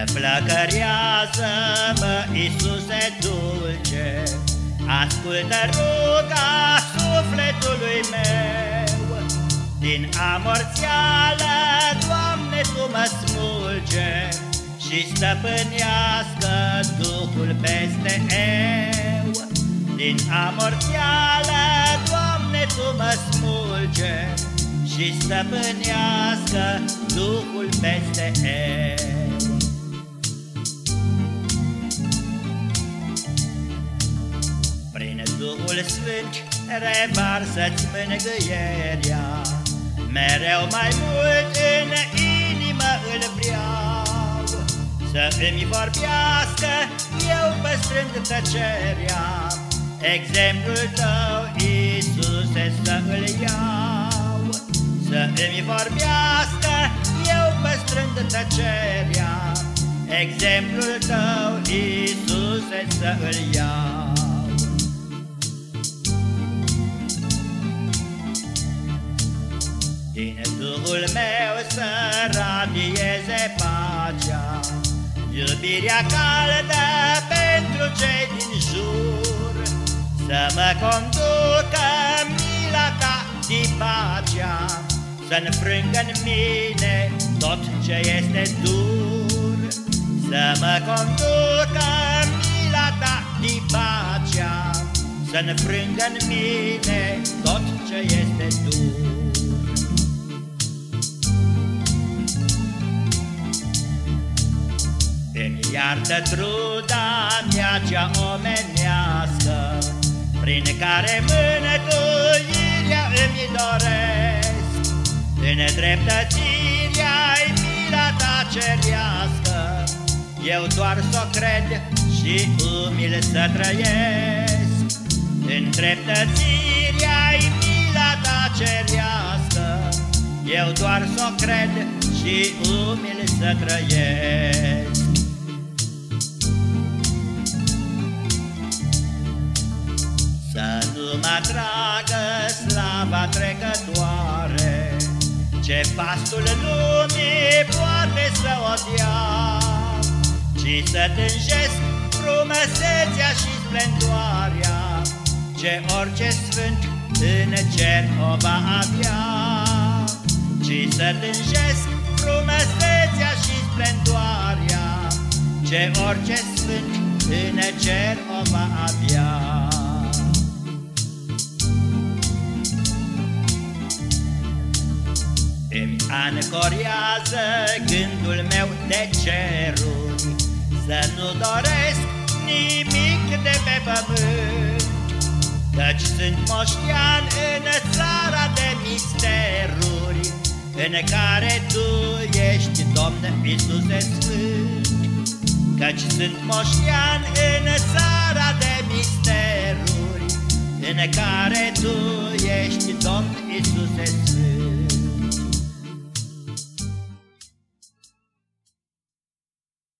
Înflăcărează-mă, Iisuse dulce, Ascultă ruga sufletului meu, Din amorțială, Doamne, Tu mă smulge, Și stăpânească Duhul peste eu. Din amorțială, Doamne, Tu mă smulge, Și stăpânească Duhul peste eu. Duhul Sfânt revarsă-ți mângâierea, Mereu mai mult în inimă îl vreau, Să îmi vorbească, eu păstrând tăcerea, Exemplul tău, Iisuse, să îl iau, Să îmi vorbească, eu păstrând tăcerea, Exemplul tău, Iisuse, să îl iau. Din Duhul meu să radieze pacea, Iubirea caldă pentru cei din jur, Să mă conducă mila ta din pacea, Să-nfrângă în mine tot ce este dur, Să mă conducă mila ta din pacea, Să-nfrângă în mine tot ce este dur. Iartă truda mea cea omenească, Prin care mânătuirea îmi doresc, În dreptățirea-i mila ta cerească, Eu doar s-o cred și umil să trăiesc. În dreptățirea-i mila ta cerească, Eu doar s-o cred și umil să trăiesc. Mă tragă slava trecătoare, Ce pastul lumii poate să o dea, Ci să tânjesc frumusețea și splendoarea, Ce orice sfânt în cer o va avea. Ci să tânjesc frumusețea și splendoarea, Ce orice sfânt în cer o va avea. Ancorează gândul meu de ceruri. Să nu doresc nimic de pe pământ Căci sunt moștean în țara de misteruri În care Tu ești, Domn Iisuse Sfânt. Căci sunt moștean în țara de misteruri În care Tu ești, Domn Iisuse Sfânt